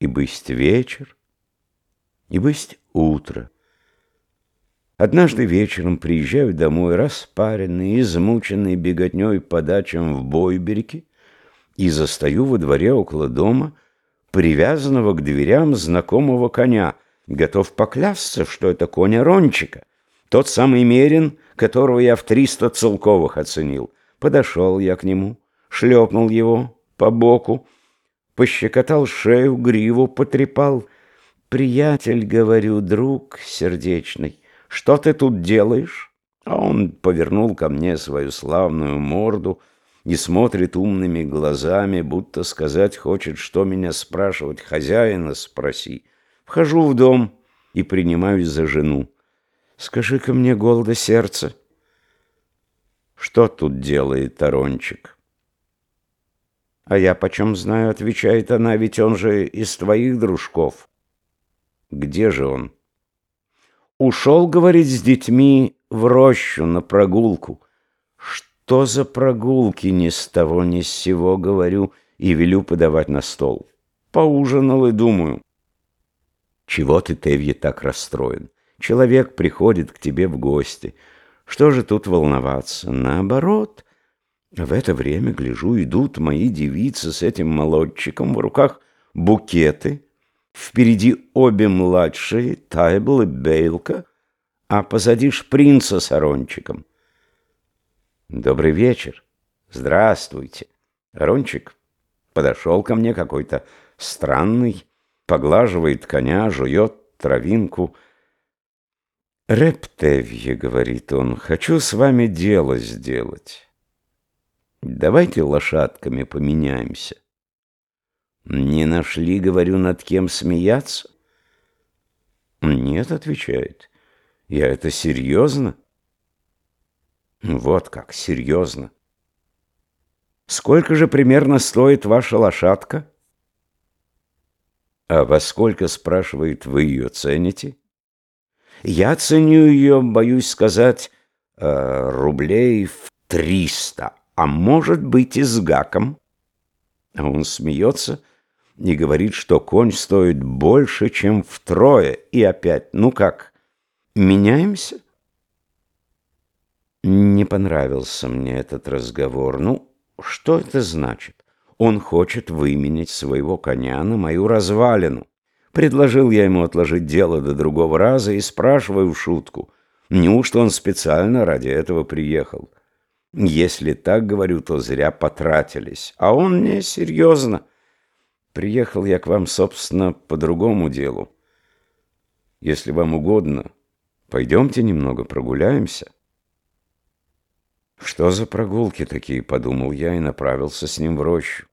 и бысть вечер, и бысть утро. Однажды вечером приезжаю домой, распаренный, измученный беготней по дачам в Бойберике, и застаю во дворе около дома привязанного к дверям знакомого коня, готов поклясться, что это конь Арончика, тот самый Мерин, которого я в триста целковых оценил. Подошел я к нему, шлепнул его по боку, пощекотал шею, гриву потрепал. «Приятель, — говорю, друг сердечный, — что ты тут делаешь?» А он повернул ко мне свою славную морду и смотрит умными глазами, будто сказать хочет, что меня спрашивать, хозяина спроси. Вхожу в дом и принимаюсь за жену. «Скажи-ка мне, голода сердце, что тут делает Тарончик?» «А я почем знаю?» — отвечает она, — «ведь он же из твоих дружков». «Где же он?» «Ушел, — говорит, — с детьми в рощу на прогулку». «Что за прогулки ни с того ни с сего?» — говорю и велю подавать на стол. Поужинал и думаю. «Чего ты, Тевье, так расстроен? Человек приходит к тебе в гости. Что же тут волноваться? Наоборот». В это время, гляжу, идут мои девицы с этим молодчиком, в руках букеты, впереди обе младшие, Тайбл и Бейлка, а позади шпринца с Арончиком. «Добрый вечер. Здравствуйте». Арончик подошел ко мне какой-то странный, поглаживает коня, жует травинку. «Рептевье», — говорит он, — «хочу с вами дело сделать». Давайте лошадками поменяемся. Не нашли, говорю, над кем смеяться? Нет, отвечает. Я это серьезно? Вот как, серьезно. Сколько же примерно стоит ваша лошадка? А во сколько, спрашивает, вы ее цените? Я ценю ее, боюсь сказать, э, рублей в триста а может быть и с гаком. А он смеется и говорит, что конь стоит больше, чем втрое. И опять, ну как, меняемся? Не понравился мне этот разговор. Ну, что это значит? Он хочет выменять своего коня на мою развалину. Предложил я ему отложить дело до другого раза и спрашиваю в шутку, неужто он специально ради этого приехал? Если так говорю, то зря потратились. А он мне серьезно. Приехал я к вам, собственно, по другому делу. Если вам угодно, пойдемте немного прогуляемся. Что за прогулки такие, подумал я и направился с ним в рощу.